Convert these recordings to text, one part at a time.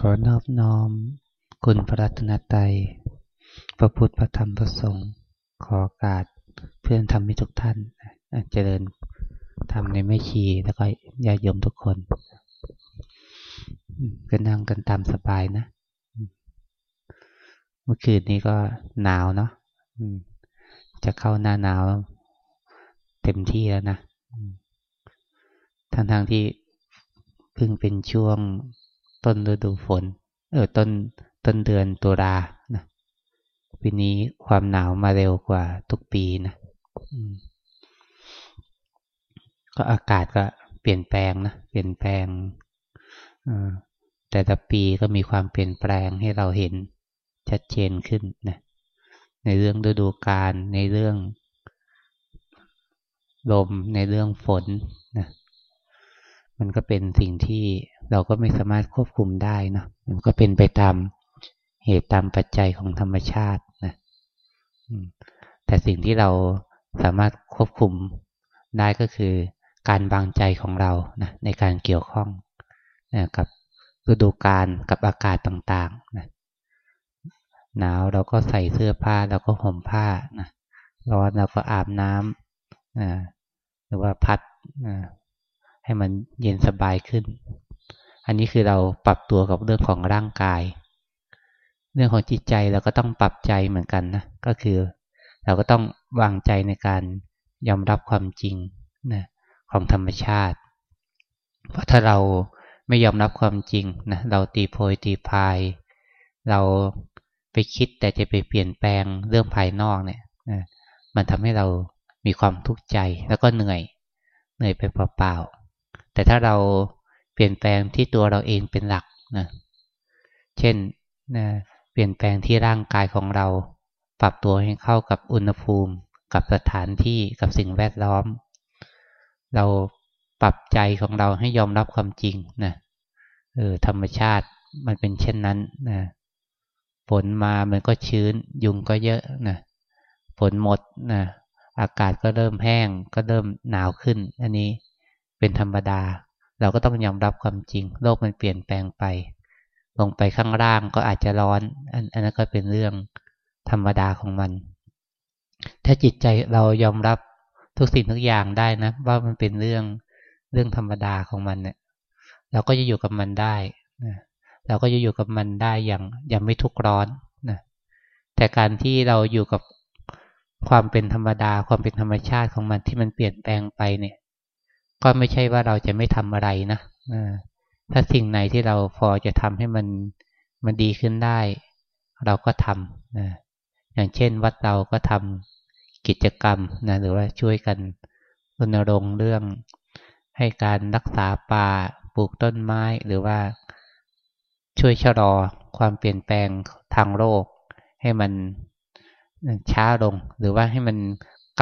ขอนอบน้อม คุณพระรัตนตรัยพระพุทธพระธรรมพระสงฆ์ขอโอกาสเพื่อนทำให้ทุกท่านเจริญทำในแม่ชีแล้วก็ญาติโยมทุกคนก็นั่งกันตามสบายนะ เมื่อคืนนี้ก็หนาวเนาะจะเข้าหน้าหนาวเต็มที่แล้วนะทั้งทางที่เพิ่งเป็นช่วง ต้นฤดูฝน เออต้นต้นเดือนตุลานะปีนี้ความหนาวมาเร็วกว่าทุกปีนะก็อากาศก็เปลี่ยนแปลงนะเปลี่ยนแปลงแต่ละปีก็มีความเปลี่ยนแปลงให้เราเห็นชัดเจนขึ้นนะในเรื่องฤดูกาลในเรื่องลมในเรื่องฝนนะมันก็เป็นสิ่งที่ เราก็ไม่สามารถควบคุมได้นะมันก็เป็นไปตามเหตุตามปัจจัยของธรรมชาตินะแต่สิ่งที่เราสามารถควบคุมได้ก็คือการวางใจของเรานะในการเกี่ยวข้องนะกับฤดูกาลกับอากาศต่างๆนะหนาวเราก็ใส่เสื้อผ้าเราก็ห่มผ้านะร้อนเราก็อาบน้ำนะหรือว่าพัดนะให้มันเย็นสบายขึ้น อันนี้คือเราปรับตัวกับเรื่องของร่างกาย เรื่องของจิตใจเราก็ต้องปรับใจเหมือนกันนะก็คือ เราก็ต้องวางใจในการยอมรับความจริงนะของธรรมชาติ เพราะถ้าเราไม่ยอมรับความจริงนะเราตีโพยตีพาย เราไปคิดแต่จะไปเปลี่ยนแปลงเรื่องภายนอกเนี่ยนะมันทำให้เรามีความทุกข์ใจแล้วก็เหนื่อย เหนื่อยไปเปล่าๆแต่ถ้าเรา เปลี่ยนแปลงที่ตัวเราเองเป็นหลักนะ เช่นนะเปลี่ยนแปลงที่ร่างกายของเรา ปรับตัวให้เข้ากับอุณหภูมิ กับสถานที่กับสิ่งแวดล้อม เราปรับใจของเราให้ยอมรับความจริงนะเออธรรมชาติมันเป็นเช่นนั้นนะฝนมามันก็ชื้น ยุงก็เยอะนะฝนหมดนะอากาศก็เริ่มแห้งก็เริ่มหนาวขึ้น อันนี้เป็นธรรมดา เราก็ต้องยอมรับความจริง โลกมันเปลี่ยนแปลงไป ลงไปข้างล่างก็อาจจะร้อน อันนนั้นก็เป็นเรื่องธรรมดาของมัน ถ้าจิตใจเรายอมรับทุกสิ่งทุกอย่างได้นะ ว่ามันเป็นเรื่องเรื่องธรรมดาของมันเนี่ย เราก็จะอยู่กับมันได้นะเราก็จะอยู่กับมันได้อย่างอย่างไม่ทุกข์ร้อนนะแต่การที่เราอยู่กับความเป็นธรรมดา ความเป็นธรรมชาติของมันที่มันเปลี่ยนแปลงไปเนี่ย ก็ไม่ใช่ว่าเราจะไม่ทำอะไรนะถ้าสิ่งไหนที่เราพอจะทำให้มันมันดีขึ้นได้ เราก็ทำนะอย่างเช่น วัดเราก็ทำกิจกรรมนะหรือว่าช่วยกันรณรงค์เรื่องให้การรักษาป่าปลูกต้นไม้หรือว่าช่วยชะลอความเปลี่ยนแปลงทางโลกให้มันช้าลง หรือว่าให้มัน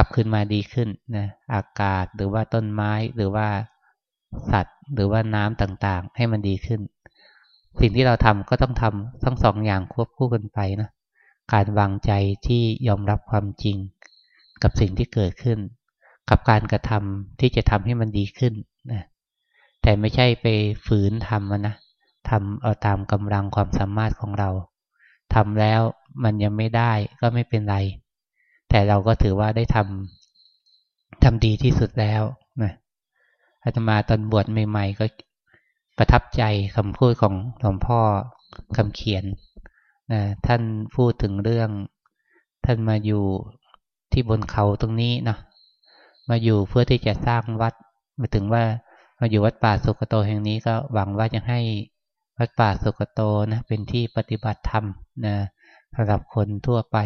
กลับคืนมาดีขึ้นนะอากาศหรือว่าต้นไม้หรือว่าสัตว์ หรือว่าน้ำต่างๆ ให้มันดีขึ้น สิ่งที่เราทำก็ต้องทำทั้งสองอย่างควบคู่กันไปนะการวางใจที่ยอมรับความจริง กับสิ่งที่เกิดขึ้น กับการกระทำที่จะทำให้มันดีขึ้นนะแต่ไม่ใช่ไปฝืนทำมันนะทำเอาตามกำลังความสามารถของเราทำแล้วมันยังไม่ได้ก็ไม่เป็นไร แต่เราก็ถือว่าได้ทำทำดีที่สุดแล้วนะอาตมาตอนบวชใหม่ ๆ ก็ประทับใจคำพูดของหลวงพ่อคำเขียนนะท่านพูดถึงเรื่อง ท่านมาอยู่ที่บนเขาตรงนี้เนาะมาอยู่เพื่อที่จะสร้างวัด มาถึงว่ามาอยู่วัดป่าสุกโตแห่งนี้ก็หวังว่าจะให้วัดป่าสุกโตนะเป็นที่ปฏิบัติธรรมนะสำหรับคนทั่วไป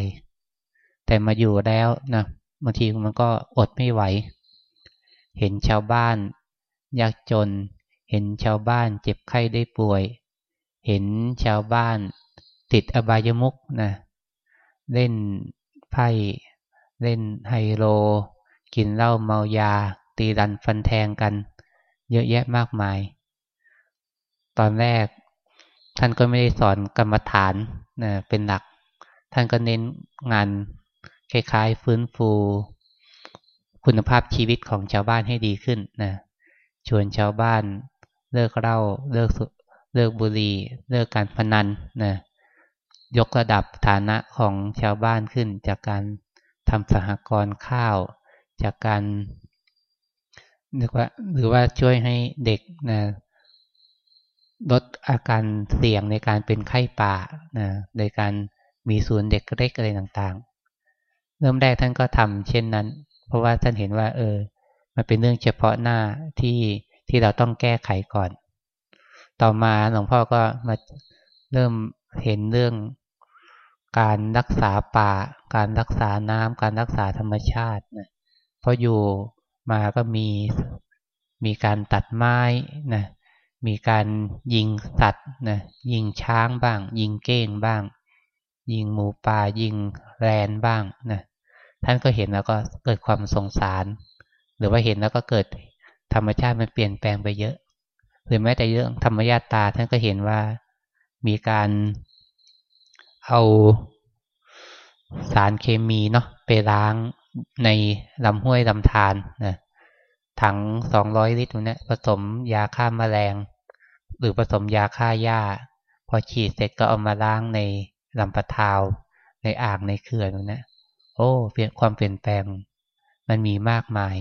แต่มาอยู่แล้วนะบางทีมันก็อดไม่ไหว เห็นชาวบ้านยากจน เห็นชาวบ้านเจ็บไข้ได้ป่วย เห็นชาวบ้านติดอบายมุกนะเล่นไพ่เล่นไฮโล กินเหล้าเมายา ตีดันฟันแทงกัน เยอะแยะมากมาย ตอนแรกท่านก็ไม่ได้สอนกรรมฐานนะเป็นหลัก ท่านก็เน้นงาน คล้ายๆ ฟื้นฟู คุณภาพชีวิตของชาวบ้านให้ดีขึ้นนะชวนชาวบ้านเลิกเหล้าเลิกเลิกบุหรี่เลิกการพนันนะยกระดับฐานะของชาวบ้านขึ้น จากการทำสหกรณ์ข้าว จากการหรือว่าหรือว่าช่วยให้เด็กนะลดอาการเสี่ยงในการเป็นไข้ป่านะในการมีศูนย์เด็กเล็กอะไรต่างๆ เริ่มแรกท่านก็ทำเช่นนั้น เพราะว่าท่านเห็นว่า เออ มันเป็นเรื่องเฉพาะหน้าที่ที่เราต้องแก้ไขก่อน ต่อมาหลวงพ่อก็มาเริ่มเห็นเรื่องการรักษาป่า การรักษาน้ำการรักษาธรรมชาตินะเพราะอยู่มาก็มีมีการตัดไม้นะมีการยิงสัตว์นะยิงช้างบ้าง ยิงเก้งบ้าง ยิงหมูป่ายิงแรนบ้างนะ ท่านก็เห็นแล้วก็เกิดความสงสาร หรือว่าเห็นแล้วก็เกิดธรรมชาติมันเปลี่ยนแปลงไปเยอะ หรือแม้แต่เรื่องธรรมญาตาท่านก็เห็นว่ามีการเอาสารเคมีเนาะไปล้างในลำห้วยลำธารนะถังสองร้อยลิตรเนี่ยผสมยาฆ่ามาแมลง หรือผสมยาฆ่าหญ้า พอฉีดเสร็จก็เอามาล้างในลำปะทาว ในอ่างในเขื่อนนะ โอ้เปลี่ยนความเปลี่ยนแปลง มันมีมากมาย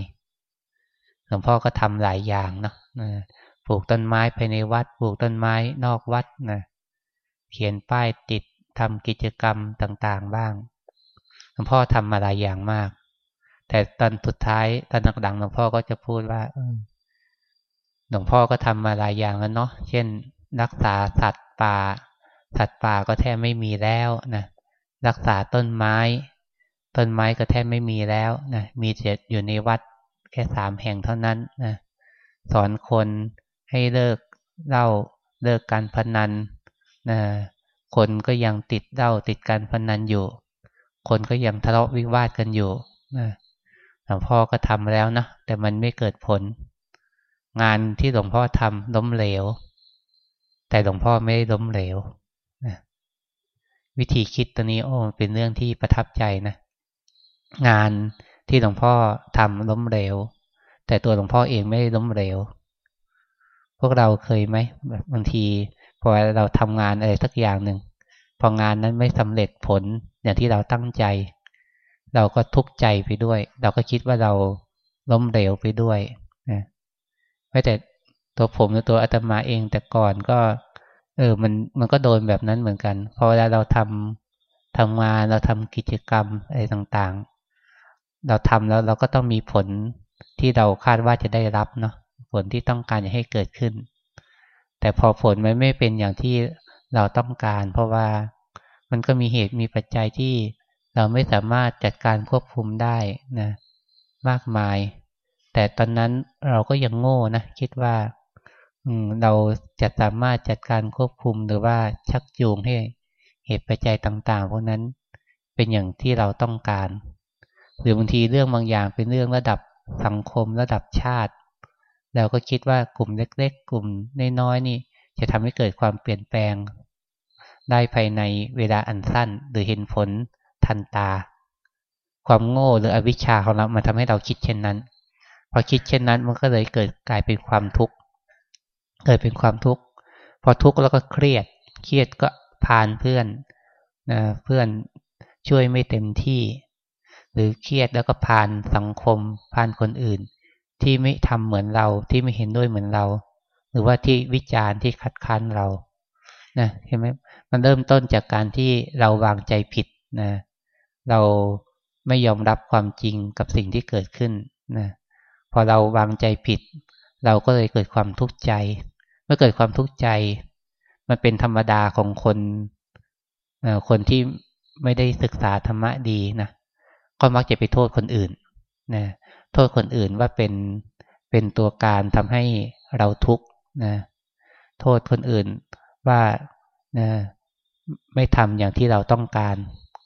หลวงพ่อก็ทำหลายอย่างเนาะปลูกต้นไม้ภายในวัด ปลูกต้นไม้นอกวัดนะเขียนป้ายติดทำกิจกรรมต่างๆบ้าง หลวงพ่อทำมาหลายอย่างมาก แต่ตอนสุดท้ายตอนหลังๆหลวงพ่อก็จะพูดว่าหลวงพ่อก็ทำมาหลายอย่างแล้วเนาะ เช่น รักษาสัตว์ป่า สัตว์ป่าก็แทบไม่มีแล้วนะ รักษาต้นไม้ ต้นไม้ก็แทบไม่มีแล้วนะมีเจ็ดอยู่ในวัดแค่สามแห่งเท่านั้นนะสอนคนให้เลิกเล่าเลิกการพนันนะคนก็ยังติดเล้าติดการพนันอยู่ คนก็ยังทะเลาะวิวาทกันอยู่นะหลวงพ่อก็ทำแล้วนะแต่มันไม่เกิดผล งานที่หลวงพ่อทำล้มเหลว แต่หลวงพ่อไม่ได้ล้มเหลวนะวิธีคิดตัวนี้โอ้เป็นเรื่องที่ประทับใจนะ งานที่หลวงพ่อทำล้มเหลว แต่ตัวหลวงพ่อเองไม่ได้ล้มเหลว พวกเราเคยไหมบางทีพอเราทำงานอะไรสักอย่างหนึ่งพองานนั้นไม่สำเร็จผลอย่างที่เราตั้งใจ เราก็ทุกข์ใจไปด้วย เราก็คิดว่าเราล้มเหลวไปด้วยนะไม่แต่ตัวผมหรือตัวอาตมาเองแต่ก่อนก็ เออมันมันก็โดนแบบนั้นเหมือนกันพอเวลาเราทำทำงานเราทำกิจกรรมอะไรต่างๆ เราทำแล้วเราก็ต้องมีผลที่เราคาดว่าจะได้รับเนาะผลที่ต้องการจะให้เกิดขึ้น แต่พอผลมันไม่เป็นอย่างที่เราต้องการ เพราะว่ามันก็มีเหตุมีปัจจัยที่เราไม่สามารถจัดการควบคุมได้นะ มากมาย แต่ตอนนั้นเราก็ยังโง่นะคิดว่าเราจะสามารถจัดการควบคุมหรือว่าชักจูงให้เหตุปัจจัยต่าง ๆ พวกนั้นเป็นอย่างที่เราต้องการ หรือบางทีเรื่องบางอย่างเป็นเรื่องระดับสังคมระดับชาติ เราก็คิดว่ากลุ่มเล็ก ๆ กลุ่มน้อยๆนี่ จะทำให้เกิดความเปลี่ยนแปลง ได้ภายในเวลาอันสั้น หรือเห็นผลทันตา ความโง่หรืออวิชชาของเรามันทำให้เราคิดเช่นนั้น พอคิดเช่นนั้นมันก็เลยเกิดกลายเป็นความทุกข์เกิดเป็นความทุกข์พอทุกข์แล้วก็เครียด เครียดก็พานเพื่อนนะเพื่อนช่วยไม่เต็มที่ หรือเครียดแล้วก็พานสังคมพานคนอื่น ที่ไม่ทำเหมือนเราที่ไม่เห็นด้วยเหมือนเรา หรือว่าที่วิจารณ์ที่คัดค้านเรานะเห็นไหมมันเริ่มต้นจากการที่เราวางใจผิดนะเราไม่ยอมรับความจริงกับสิ่งที่เกิดขึ้นนะพอเราวางใจผิด เราก็เลยเกิดความทุกข์ใจ เมื่อเกิดความทุกข์ใจ มันเป็นธรรมดาของคนคนที่ไม่ได้ศึกษาธรรมะดีนะ ก็มักจะไปโทษคนอื่นนะโทษคนอื่นว่าเป็นเป็นตัวการทำให้เราทุกข์นะโทษคนอื่นว่านะไม่ทำอย่างที่เราต้องการ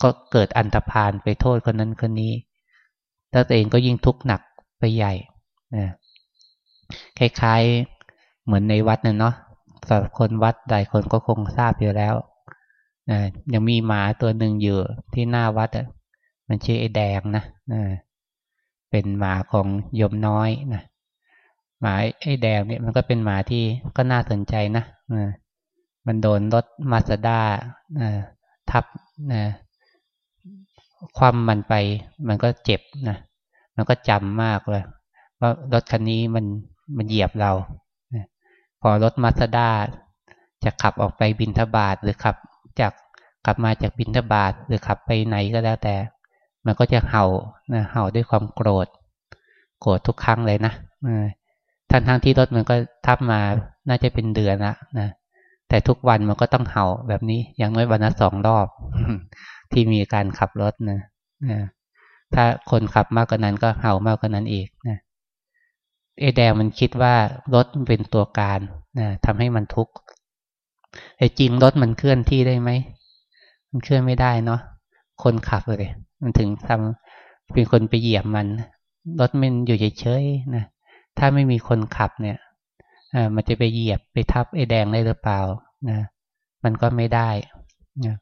ก็เกิดอันธพาลไปโทษคนนั้นคนนี้แล้วตัวเองก็ยิ่งทุกข์หนักไปใหญ่นะคล้ายๆเหมือนในวัดน่ะเนาะสำหรับคนวัดหลายคนก็คงทราบอยู่แล้วนะยังมีหมาตัวหนึ่งอยู่ที่หน้าวัดอะ มันชื่อไอ้แดงนะเป็นหมาของยมน้อยนะหมาไอ้แดงเนี่ยมันก็เป็นหมาที่ก็น่าสนใจนะมันโดนรถมาสด้าทับนะความมันไป มันก็เจ็บนะมันก็จำมากเลยว่ารถคันนี้มันมันเหยียบเราพอรถมาสด้าจะขับออกไปบินทบาทหรือขับจากกลับมาจากบินทบาทหรือขับไปไหนก็แล้วแต่ มันก็จะเห่านะเห่าด้วยความโกรธ โกรธทุกครั้งเลยนะทั้งทั้งที่รถมันก็ทับมาน่าจะเป็นเดือนละนะแต่ทุกวันมันก็ต้องเห่าแบบนี้อย่างน้อยวันละสองรอบ ที่มีการขับรถนะนะถ้าคนขับมากกว่านั้นก็เห่ามากกว่านั้นอีกนะเอแดงมันคิดว่ารถเป็นตัวการนะทำให้มันทุกข์แต่จริงรถมันเคลื่อนที่ได้ไหมมันเคลื่อนไม่ได้เนาะคนขับเลย มันถึงทำเป็นคนไปเหยียบมันรถมันอยู่เฉยๆนะถ้าไม่มีคนขับเนี่ยอมันจะไปเหยียบไปทับไอ้แดงได้หรือเปล่านะมันก็ไม่ได้นะ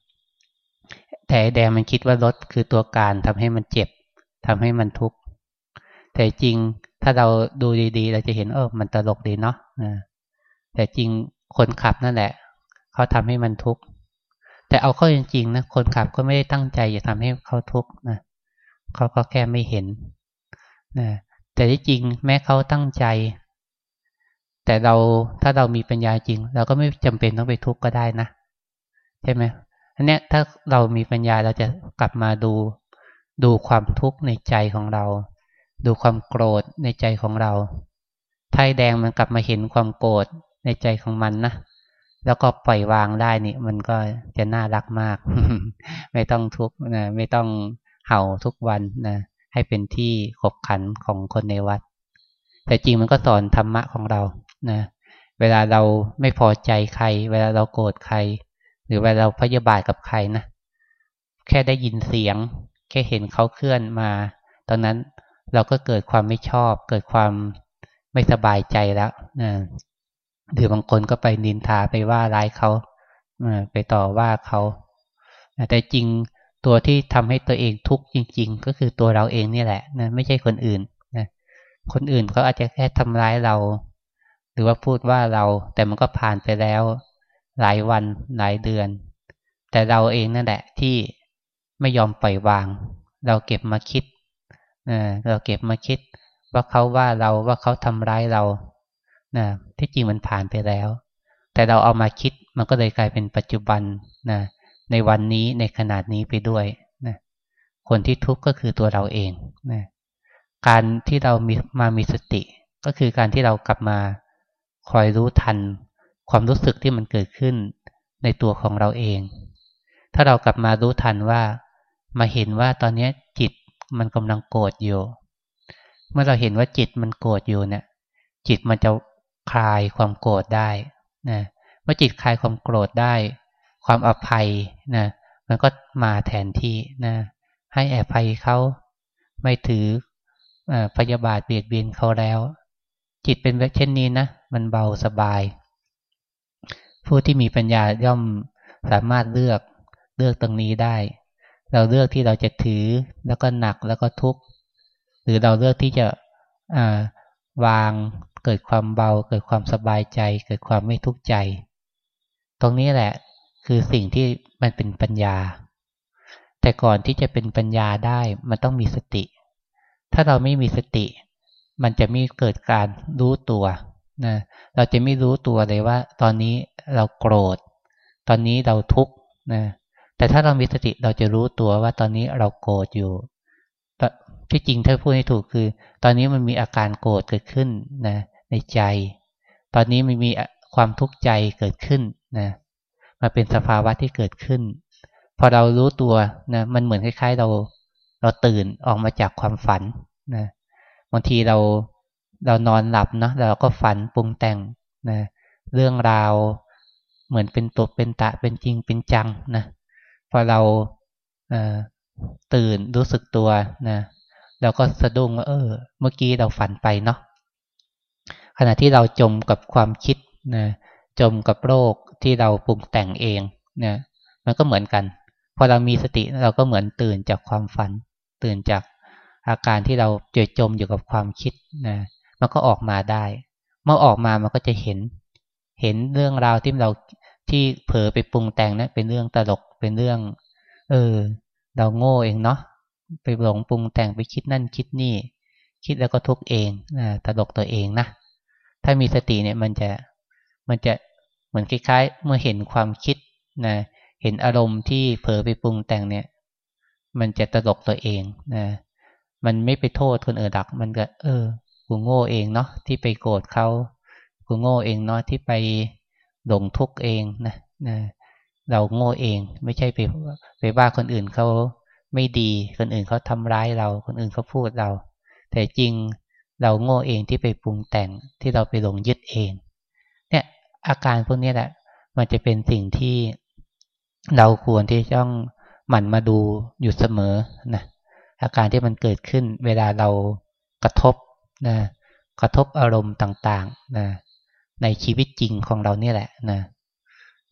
แต่ไอ้แดงมันคิดว่ารถคือตัวการทำให้มันเจ็บทำให้มันทุกข์แต่จริงถ้าเราดูดีๆ เราจะเห็นเออมันตลกดีเนาะนะแต่จริงคนขับนั่นแหละเขาทำให้มันทุกข์ แต่เอาเข้าจริงๆนะคนขับก็ไม่ได้ตั้งใจจะทำให้เขาทุกข์นะเขาก็แค่ไม่เห็นนะแต่ที่จริงแม้เขาตั้งใจ แต่เราถ้าเรามีปัญญาจริง เราก็ไม่จำเป็นต้องไปทุกข์ก็ได้นะใช่ไหมอันเนี้ยถ้าเรามีปัญญาเราจะกลับมาดู ดูความทุกข์ในใจของเรา ดูความโกรธในใจของเราไทยแดงมันกลับมาเห็นความโกรธในใจของมันนะ แล้วก็ปล่อยวางได้นี่ มันก็จะน่ารักมาก ไม่ต้องทุกนะไม่ต้องเห่าทุกวันนะให้เป็นที่ขบขันของคนในวัด แต่จริงมันก็สอนธรรมะของเรานะเวลาเราไม่พอใจใคร เวลาเราโกรธใคร หรือเวลาเราพยาบาทกับใครนะแค่ได้ยินเสียง แค่เห็นเขาเคลื่อนมา ตอนนั้นเราก็เกิดความไม่ชอบ เกิดความไม่สบายใจแล้วนะ หรือบางคนก็ไปนินทาไปว่าร้ายเขาไปต่อว่าเขาแต่จริงตัวที่ทำให้ตัวเองทุกข์จริง ๆ ก็คือตัวเราเองนี่แหละนะไม่ใช่คนอื่นนะคนอื่นเขาอาจจะแค่ทำร้ายเรา หรือว่าพูดว่าเราแต่มันก็ผ่านไปแล้ว หลายวันหลายเดือน แต่เราเองนั่นแหละที่ไม่ยอมปล่อยวาง เราเก็บมาคิดเราเก็บมาคิด ว่าเขาว่าเราว่าเขาทำร้ายเรา นะที่จริงมันผ่านไปแล้ว แต่เราเอามาคิดมันก็เลยกลายเป็นปัจจุบันนะในวันนี้ในขนาดนี้ไปด้วยนะคนที่ทุกข์ก็คือตัวเราเองนะการที่เรามีมามีสติ ก็คือการที่เรากลับมาคอยรู้ทัน ความรู้สึกที่มันเกิดขึ้นในตัวของเราเอง ถ้าเรากลับมารู้ทันว่า มาเห็นว่าตอนนี้จิตมันกำลังโกรธอยู่ เมื่อเราเห็นว่าจิตมันโกรธอยู่เนี่ย จิตมันจะ คลายความโกรธได้นะเมื่อจิตคลายความโกรธได้ ความอภัยนะมันก็มาแทนที่นะให้แอบภัยเขาไม่ถือพยาบาทเบียดเบียนเขาแล้ว จิตเป็นแบบเช่นนี้นะมันเบาสบาย ผู้ที่มีปัญญาย่อมสามารถเลือกเลือกตรงนี้ได้ เราเลือกที่เราจะถือแล้วก็หนักแล้วก็ทุกข์หรือเราเลือกที่จะวาง เกิดความเบา เกิดความสบายใจ เกิดความไม่ทุกข์ใจ ตรงนี้แหละคือสิ่งที่มันเป็นปัญญา แต่ก่อนที่จะเป็นปัญญาได้มันต้องมีสติ ถ้าเราไม่มีสติ มันจะไม่เกิดการรู้ตัวนะเราจะไม่รู้ตัวเลยว่า ตอนนี้เราโกรธ ตอนนี้เราทุกข์นะแต่ถ้าเรามีสติเราจะรู้ตัวว่าตอนนี้เราโกรธอยู่ที่จริงถ้าพูดให้ถูกคือ ตอนนี้มันมีอาการโกรธเกิดขึ้นนะ ในใจ ตอนนี้มันมีความทุกข์ใจเกิดขึ้นนะมาเป็นสภาวะที่เกิดขึ้น พอเรารู้ตัวนะมันเหมือนคล้าย ๆ เรา เราตื่นออกมาจากความฝันนะบางทีเราเรานอนหลับเนาะเราก็ฝันปรุงแต่งนะเรื่องราวเหมือนเป็นตัวเป็นตะเป็นจริงเป็นจังนะพอเราเตื่นรู้สึกตัวนะเราก็สะดุ้งว่าเออ เมื่อกี้เราฝันไปเนาะ ขณะที่เราจมกับความคิดนะจมกับโรคที่เราปรุงแต่งเองนะมันก็เหมือนกัน พอเรามีสติเราก็เหมือนตื่นจากความฝัน ตื่นจากอาการที่เราเจอจมอยู่กับความคิดนะมันก็ออกมาได้ เมื่อออกมามันก็จะเห็น เห็นเรื่องราวที่เราที่เผลอไปปรุงแต่งนะเป็นเรื่องตลกเป็นเรื่อง เออ เราโง่เองเนาะไปหลงปรุงแต่งไปคิดนั่นคิดนี่ คิดแล้วก็ทุกเองนะตลกตัวเองนะ ถ้ามีสติเนี่ยมันจะมันจะเหมือนคล้ายๆ เมื่อเห็นความคิดนะเห็นอารมณ์ที่เผลอไปปรุงแต่งเนี่ย มันจะตลกตัวเองนะมันไม่ไปโทษคนอื่นดัก มันก็ เออกูโง่เองเนาะที่ไปโกรธเขากูโง่เองเนาะที่ไปหลงทุกข์เองนะนะเราโง่เอง ไม่ใช่ไปไปว่าคนอื่นเขาไม่ดีคนอื่นเขาทำร้ายเรา คนอื่นเขาพูดเรา แต่จริง เราโง่เองที่ไปปรุงแต่งที่เราไปหลงยึดเอง เนี่ยอาการพวกนี้แหละ มันจะเป็นสิ่งที่เราควรที่ต้องหมั่นมาดูอยู่เสมอนะอาการที่มันเกิดขึ้น เวลาเรากระทบนะกระทบอารมณ์ต่างๆนะในชีวิตจริงของเราเนี่ยแหละนะ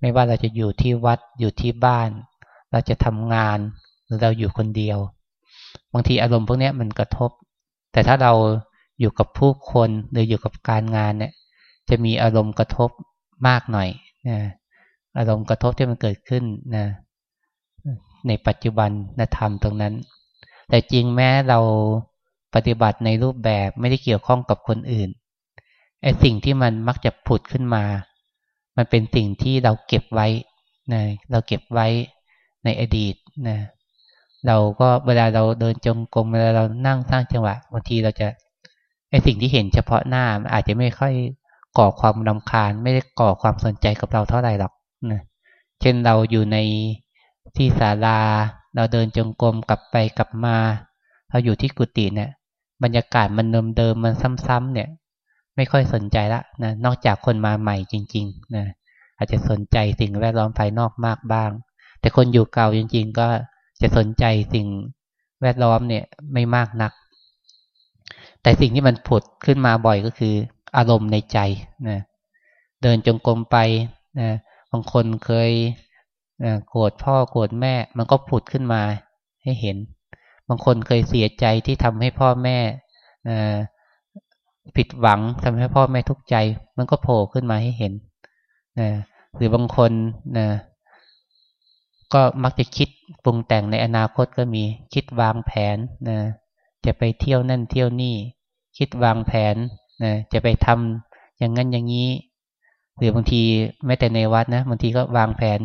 ไม่ว่าเราจะอยู่ที่วัดอยู่ที่บ้าน เราจะทำงานหรือเราอยู่คนเดียว บางทีอารมณ์พวกนี้มันกระทบ แต่ถ้าเรา อยู่กับผู้คนหรืออยู่กับการงานเนี่ย จะมีอารมณ์กระทบมากหน่อยนะอารมณ์กระทบที่มันเกิดขึ้นนะในปัจจุบันนธรรมตรงนั้น แต่จริงแม้เราปฏิบัติในรูปแบบไม่ได้เกี่ยวข้องกับคนอื่นไอ้สิ่งที่มันมักจะผุดขึ้นมา มันเป็นสิ่งที่เราเก็บไว้นะเราเก็บไว้ในอดีตนะเราก็เวลาเราเดินจงกรมเวลาเรานั่งสร้างจังหวะบางทีเราจะ ไอ้สิ่งที่เห็นเฉพาะหน้าอาจจะไม่ค่อยก่อความรำคาญ ไม่ได้ก่อความสนใจกับเราเท่าไหร่หรอกนะเช่นเราอยู่ในที่ศาลา เราเดินจงกรมกลับไปกลับมาเราอยู่ที่กุฏิเนี่ย บรรยากาศมันเดิมเดิมมันซ้ำๆเนี่ย ไม่ค่อยสนใจละนะนอกจากคนมาใหม่จริงๆนะอาจจะสนใจสิ่งแวดล้อมภายนอกมากบ้าง แต่คนอยู่เก่าจริง ๆ ก็จะสนใจสิ่งแวดล้อมเนี่ยไม่มากนัก แต่สิ่งที่มันผุดขึ้นมาบ่อยก็คือ อารมณ์ในใจนะเดินจงกรมไปนะบางคนเคยโกรธพ่อโกรธแม่ มันก็ผุดขึ้นมาให้เห็น บางคนเคยเสียใจที่ทำให้พ่อแม่ผิดหวังทำให้พ่อแม่ทุกข์ใจ มันก็โผล่ขึ้นมาให้เห็นนะหรือบางคนนะก็มักจะคิดปรุงแต่งในอนาคตก็มีคิดวางแผนนะ จะไปเที่ยวนั่นเที่ยวนี่ คิดวางแผนนะจะไปทำอย่างนั้นอย่างนี้ หรือบางทีแม้แต่ในวัดนะบางทีก็วางแผน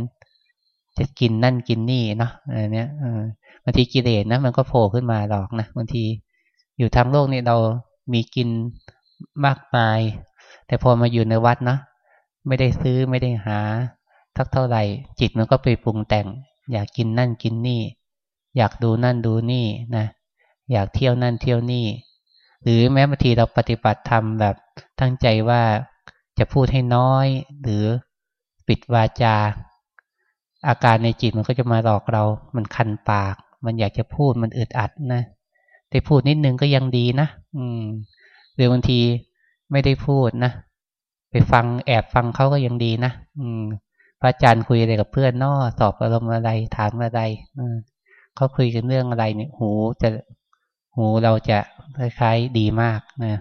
จะกินนั่นกินนี่เนาะอะไรเนี้ยบางทีกิเลสนะมันก็โผล่ขึ้นมาหรอกนะบางทีอยู่ทางโลกนี่เรามีกินมากมาย แต่พอมาอยู่ในวัดนะไม่ได้ซื้อไม่ได้หาทักเท่าไหร่ จิตมันก็ไปปรุงแต่ง อยากกินนั่นกินนี่ อยากดูนั่นดูนี่นะ อยากเที่ยวนั่นเที่ยวนี่ หรือแม้บางทีเราปฏิบัติธรรมแบบตั้งใจว่าจะพูดให้น้อย หรือปิดวาจา อาการในจิตมันก็จะมาหลอกเรา มันคันปาก มันอยากจะพูดมันอึดอัดนะแต่พูดนิดนึงก็ยังดีนะอืมหรือบางทีไม่ได้พูดนะไปฟังแอบฟังเขาก็ยังดีนะอืมพระอาจารย์คุยอะไรกับเพื่อนนอสอบอารมณ์อะไรถามอะไรเขาคุยกันเรื่องอะไรเนี่ยหูจะ หูเราจะคล้ายๆดีมากนะ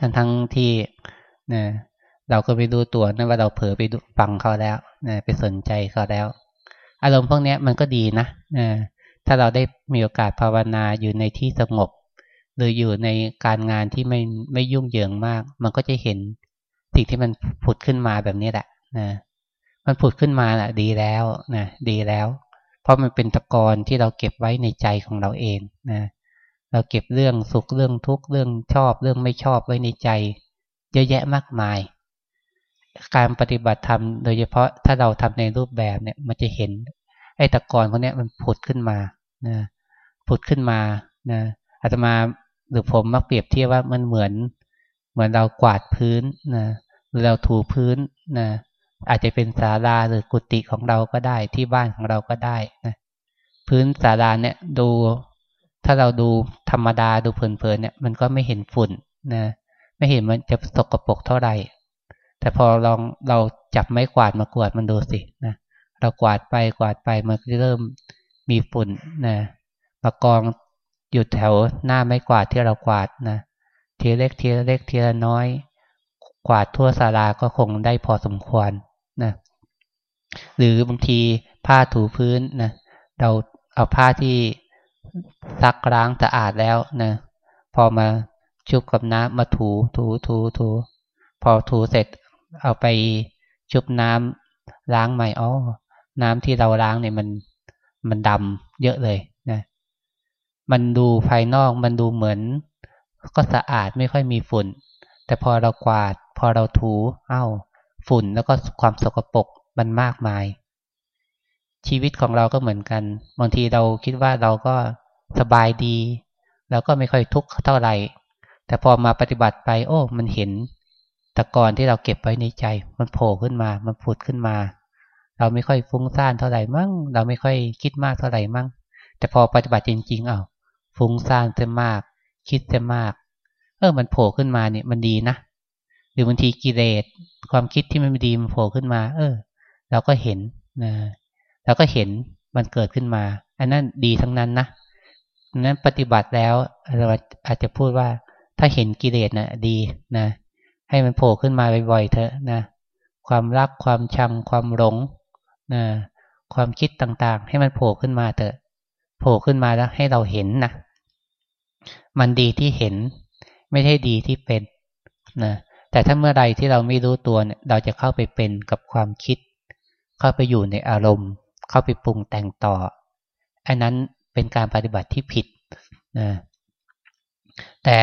ทั้งทั้งที่นะเราก็ไปดูตัวนะว่าเราเผลอไปฟังเขาแล้วนะไปสนใจเขาแล้ว อารมณ์พวกนี้มันก็ดีนะนะถ้าเราได้มีโอกาสภาวนาอยู่ในที่สงบ หรืออยู่ในการงานที่ไม่ไม่ยุ่งเหยิงมาก มันก็จะเห็นสิ่งที่มันผุดขึ้นมาแบบนี้แหละนะมันผุดขึ้นมาแหละดีแล้วนะดีแล้ว เพราะมันเป็นตะกอนที่เราเก็บไว้ในใจของเราเองนะ เราเก็บเรื่องสุขเรื่องทุกข์เรื่องชอบเรื่องไม่ชอบไว้ในใจ เยอะแยะมากมาย การปฏิบัติธรรมโดยเฉพาะถ้าเราทำในรูปแบบเนี่ยมันจะเห็น ไอ้ตะกอนพวกนี้มันผุดขึ้นมานะผุดขึ้นมานะอาตมาหรือผมมักเปรียบเทียบว่ามันเหมือน เหมือนเรากวาดพื้นนะหรือเราถูพื้นนะอาจจะเป็นศาลาหรือกุฏิของเราก็ได้ที่บ้านของเราก็ได้นะพื้นศาลาเนี่ยดู ถ้าเราดูธรรมดาดูเพลินๆเนี่ย มันก็ไม่เห็นฝุ่นนะไม่เห็นมันจะสกปรกเท่าไหร่ แต่พอลองเราจับไม้กวาดมากวาดมันดูสินะเรากวาดไปกวาดไปมันก็เริ่มมีฝุ่นนะมากองอยู่แถวหน้าไม้กวาดที่เรากวาดนะทีเล็กทีเล็กทีละน้อย กวาดทั่วศาลาก็คงได้พอสมควรนะหรือบางทีผ้าถูพื้นนะเราเอาผ้าที่ ซักล้างสะอาดแล้วนะพอมาชุบกับน้ำมาถูถูถูถูพอถูเสร็จเอาไปชุบน้ำล้างใหม่อ๋อน้ำที่เราล้างเนี่ยมันมันดำเยอะเลยนะมันดูภายนอกมันดูเหมือน ก็สะอาดไม่ค่อยมีฝุ่น แต่พอเรากวาด พอเราถูเอา้าฝุ่นแล้วก็ความสกปรกมันมากมาย ชีวิตของเราก็เหมือนกันบางทีเราคิดว่าเราก็ สบายดีเราก็ไม่ค่อยทุกข์เท่าไหร่ แต่พอมาปฏิบัติไป โอ้ มันเห็นตะกอนที่เราเก็บไว้ในใจ มันโผล่ขึ้นมา มันผุดขึ้นมา เราไม่ค่อยฟุ้งซ่านเท่าไหร่มั่ง เราไม่ค่อยคิดมากเท่าไหร่มั่ง แต่พอปฏิบัติจริงๆ เอา้าฟุ้งซ่านจะมาก คิดจะมาก เออ มันโผล่ขึ้นมาเนี่ยมันดีนะ หรือบางทีกิเลสความคิดที่มันไม่ดีมันโผล่ขึ้นมา เออ เราก็เห็นนะเราก็เห็นมันเกิดขึ้นมา อันนั้นดีทั้งนั้นนะ นั้นปฏิบัติแล้วเราอาจจะพูดว่าถ้าเห็นกิเลสนะดีนะ ให้มันโผล่ขึ้นมาบ่อยๆเถอะนะ ความรักความชังความหลงนะความคิดต่างๆ ให้มันโผล่ขึ้นมาเถอะ โผล่ขึ้นมาแล้วให้เราเห็นนะมันดีที่เห็น ไม่ใช่ดีที่เป็นนะแต่ถ้าเมื่อใดที่เราไม่รู้ตัวเนี่ย เราจะเข้าไปเป็นกับความคิด เข้าไปอยู่ในอารมณ์ เข้าไปปรุงแต่งต่อ อันนั้น เป็นการปฏิบัติที่ผิดนะแต่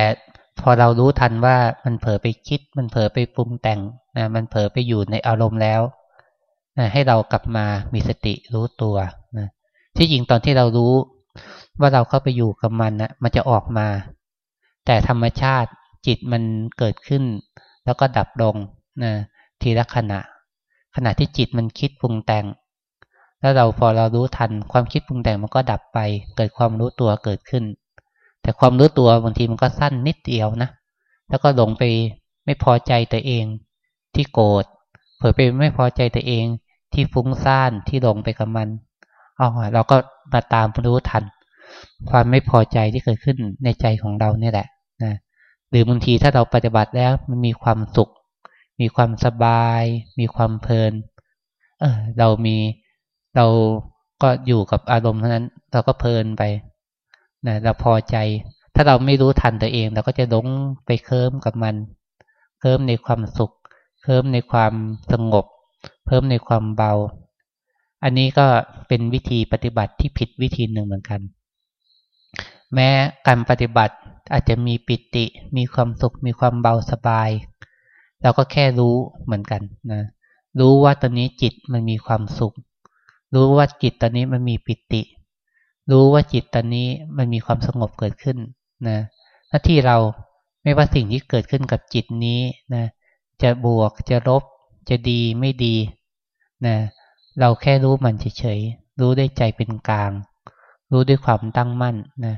พอเรารู้ทันว่ามันเผลอไปคิด มันเผลอไปปรุงแต่งนะมันเผลอไปอยู่ในอารมณ์แล้วนะให้เรากลับมามีสติรู้ตัวนะที่จริงตอนที่เรารู้ว่าเราเข้าไปอยู่กับมันนะมันจะออกมา แต่ธรรมชาติจิตมันเกิดขึ้น แล้วก็ดับลงนะทีละขณะ ขณะที่จิตมันคิดปรุงแต่ง แล้วเราพอเรารู้ทันความคิดปรุงแต่งมันก็ดับไป เกิดความรู้ตัวเกิดขึ้น แต่ความรู้ตัวบางทีมันก็สั้นนิดเดียวนะ แล้วก็หลงไปไม่พอใจตัวเองที่โกรธเผลอไปไม่พอใจตัวเองที่ฟุ้งซ่านที่หลงไปกับมันอ๋อเราก็มาตามรู้ทัน ความไม่พอใจที่เกิดขึ้นในใจของเราเนี่ยแหละนะหรือบางทีถ้าเราปฏิบัติแล้วมันมีความสุข มีความสบาย มีความเพลินเออเรามี เราก็อยู่กับอารมณ์เท่านั้น เราก็เพลินไปนะเราพอใจ ถ้าเราไม่รู้ทันตัวเองเราก็จะลงไปเคิมกับมัน เคิมในความสุข เคิมในความสงบ เพิ่มในความเบา อันนี้ก็เป็นวิธีปฏิบัติที่ผิดวิธีหนึ่งเหมือนกัน แม้การปฏิบัติอาจจะมีปิติ มีความสุข มีความเบาสบาย เราก็แค่รู้เหมือนกันนะ รู้ว่าตอนนี้จิตมันมีความสุข รู้ว่าจิตตอนนี้มันมีปิติ รู้ว่าจิตตอนนี้มันมีความสงบเกิดขึ้นนะหน้าที่เราไม่ว่าสิ่งที่เกิดขึ้นกับจิตนี้นะจะบวกจะลบ จะดีไม่ดีนะเราแค่รู้มันเฉยๆรู้ด้วยใจเป็นกลาง รู้ด้วยความตั้งมั่นนะ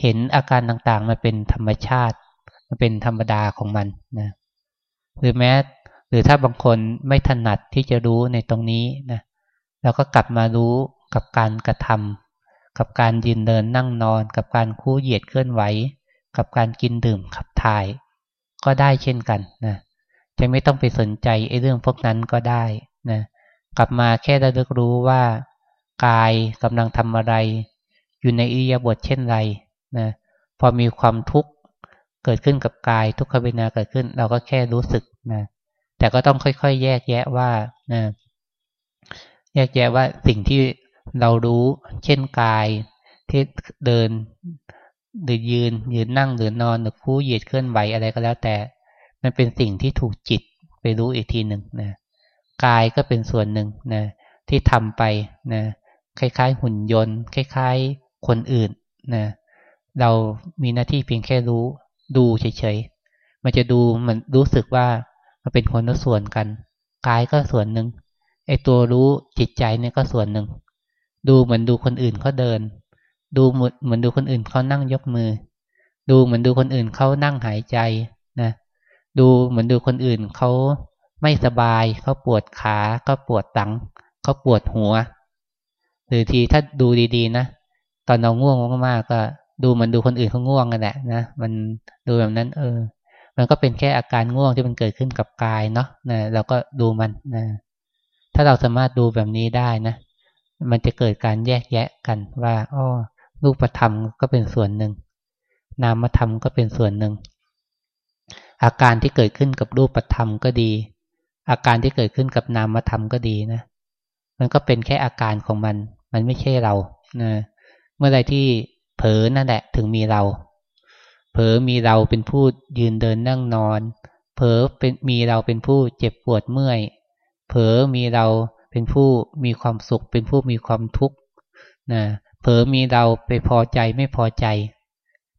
เห็นอาการต่างๆมันเป็นธรรมชาติ มันเป็นธรรมดาของมันนะหรือแม้หรือถ้าบางคนไม่ถนัดที่จะรู้ในตรงนี้นะ เราก็กลับมารู้กับการกระทำกับการยืนเดินนั่งนอน กับการคู่เหยียดเคลื่อนไหว กับการกินดื่มขับถ่าย ก็ได้เช่นกันนะจะไม่ต้องไปสนใจไอ้เรื่องพวกนั้นก็ได้นะกลับมาแค่ระลึกรู้ว่ากายกำลังทำอะไร อยู่ในอิริยาบถเช่นไรนะพอมีความทุกข์เกิดขึ้นกับกายทุกขเวทนาเกิดขึ้น เราก็แค่รู้สึกนะแต่ก็ต้องค่อยๆ แยกแยะว่านะ แยกแยะว่าสิ่งที่เรารู้ เช่นกายที่เดินหรือยืนยืนนั่งหรือนอนหรือคู่เหยียดเคลื่อนไหวอะไรก็แล้วแต่ มันเป็นสิ่งที่ถูกจิตไปรู้อีกทีหนึ่งนะกายก็เป็นส่วนหนึ่งนะที่ทำไปนะคล้ายๆ หุ่นยนต์ คล้าย ๆ คนอื่นนะเรามีหน้าที่เพียงแค่รู้ ดูเฉยๆมันจะดูมันรู้สึกว่ามันเป็นคนละส่วนกัน กายก็ส่วนหนึ่ง ไอตัวรู้จิตใจเนี่ยก็ส่วนหนึ่ง ดูเหมือนดูคนอื่นเขาเดิน ดูเหมือนดูคนอื่นเขานั่งยกมือ ดูเหมือนดูคนอื่นเขานั่งหายใจนะดูเหมือนดูคนอื่นเขาไม่สบายเขาปวดขาเขาปวดตังเขาปวดหัว หรือทีถ้าดูดีๆนะตอนเราง่วงมากๆก็ ดูเหมือนดูคนอื่นเขาง่วงกันแหละนะมันดูแบบนั้น เออ มันก็เป็นแค่อาการง่วงที่มันเกิดขึ้นกับกายเนาะนะเราก็ดูมันนะ ถ้าเราสามารถดูแบบนี้ได้นะ มันจะเกิดการแยกแยะกันว่าอ๋อรูปธรรมก็เป็นส่วนหนึ่ง นามธรรมก็เป็นส่วนหนึ่ง อาการที่เกิดขึ้นกับรูปธรรมก็ดี อาการที่เกิดขึ้นกับนามธรรมก็ดีนะ มันก็เป็นแค่อาการของมัน มันไม่ใช่เรานะเมื่อไรที่เผลอนั่นแหละถึงมีเรา เผลอมีเราเป็นผู้ยืนเดินนั่งนอน เผลอเป็นมีเราเป็นผู้เจ็บปวดเมื่อย เผลอมีเราเป็นผู้มีความสุข เป็นผู้มีความทุกข์นะเผลอมีเราไปพอใจไม่พอใจ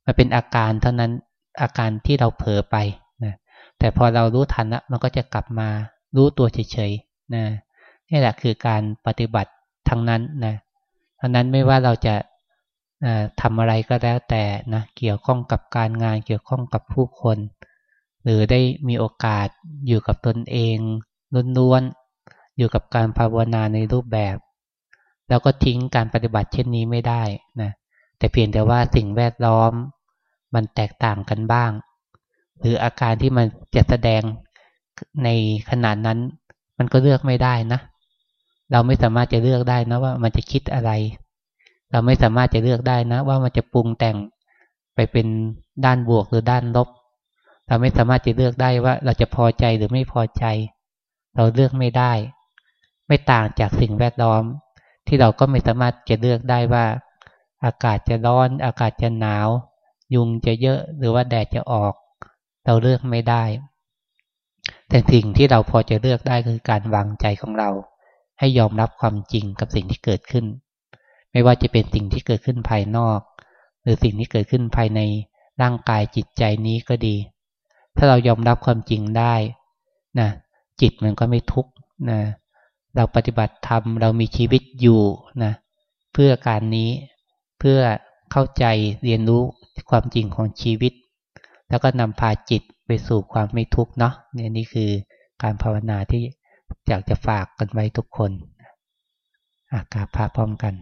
มันเป็นอาการเท่านั้นอาการที่เราเผลอไปนะแต่พอเรารู้ทันละมันก็จะกลับมารู้ตัวเฉยๆนะนี่แหละคือการปฏิบัติทั้งนั้นนะเพราะนั้นไม่ว่าเราจะทำอะไรก็แล้วแต่นะเกี่ยวข้องกับการงานเกี่ยวข้องกับผู้คน หรือได้มีโอกาสอยู่กับตนเองล้วนๆ อยู่กับการภาวนาในรูปแบบ แล้วก็ทิ้งการปฏิบัติเช่นนี้ไม่ได้นะแต่เพียงแต่ว่าสิ่งแวดล้อมมันแตกต่างกันบ้าง หรืออาการที่มันจะแสดงในขนาดนั้น มันก็เลือกไม่ได้นะ เราไม่สามารถจะเลือกได้นะว่ามันจะคิดอะไร เราไม่สามารถจะเลือกได้นะ ว่ามันจะปรุงแต่งไปเป็นด้านบวกหรือด้านลบ เราไม่สามารถจะเลือกได้ว่าเราจะพอใจหรือไม่พอใจ เราเลือกไม่ได้ ไม่ต่างจากสิ่งแวดล้อม ที่เราก็ไม่สามารถจะเลือกได้ว่า อากาศจะร้อน อากาศจะหนาว ยุงจะเยอะหรือว่าแดดจะออก เราเลือกไม่ได้ แต่สิ่งที่เราพอจะเลือกได้คือการวางใจของเรา ให้ยอมรับความจริงกับสิ่งที่เกิดขึ้น ไม่ว่าจะเป็นสิ่งที่เกิดขึ้นภายนอก หรือสิ่งที่เกิดขึ้นภายในร่างกายจิตใจนี้ก็ดี ถ้าเรายอมรับความจริงได้นะจิตมันก็ไม่ทุกข์นะ เราปฏิบัติธรรมเรามีชีวิตอยู่นะเพื่อการนี้เพื่อเข้าใจเรียนรู้ความจริงของชีวิต แล้วก็นำพาจิตไปสู่ความไม่ทุกข์เนาะนี่นี่คือการภาวนาที่อยากจะฝากกันไว้ทุกคนอากาศพาพร้อมกัน